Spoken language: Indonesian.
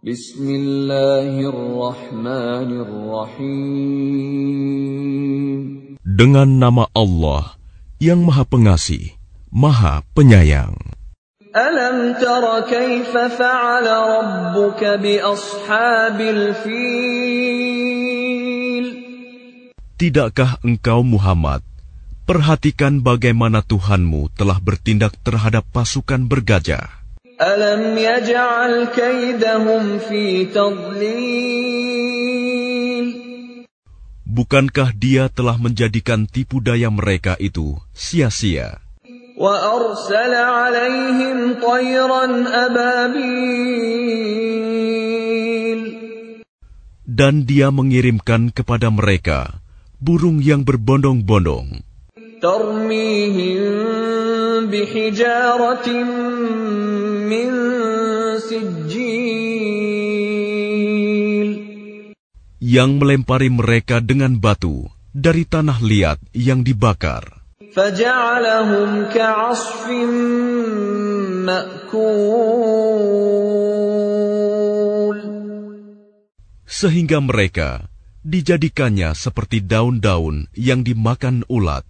Bismillahirrahmanirrahim. Dengan nama Allah yang Maha Pengasih, Maha Penyayang. Alam tara kaifa fa'ala rabbuka bi ashabil fil? Tidakkah engkau Muhammad perhatikan bagaimana Tuhanmu telah bertindak terhadap pasukan bergajah? Alam yaj'al kaidahum fi tadlil? Bukankah dia telah menjadikan tipu daya mereka itu sia-sia? وأرسل عليهم طيرا أبابيل Dan dia mengirimkan kepada mereka burung yang berbondong-bondong ترميهم بحجارة من سجيل yang melempari mereka dengan batu dari tanah liat yang dibakar. فجعلهم كعصف مأكول Sehingga mereka dijadikannya seperti daun-daun yang dimakan ulat.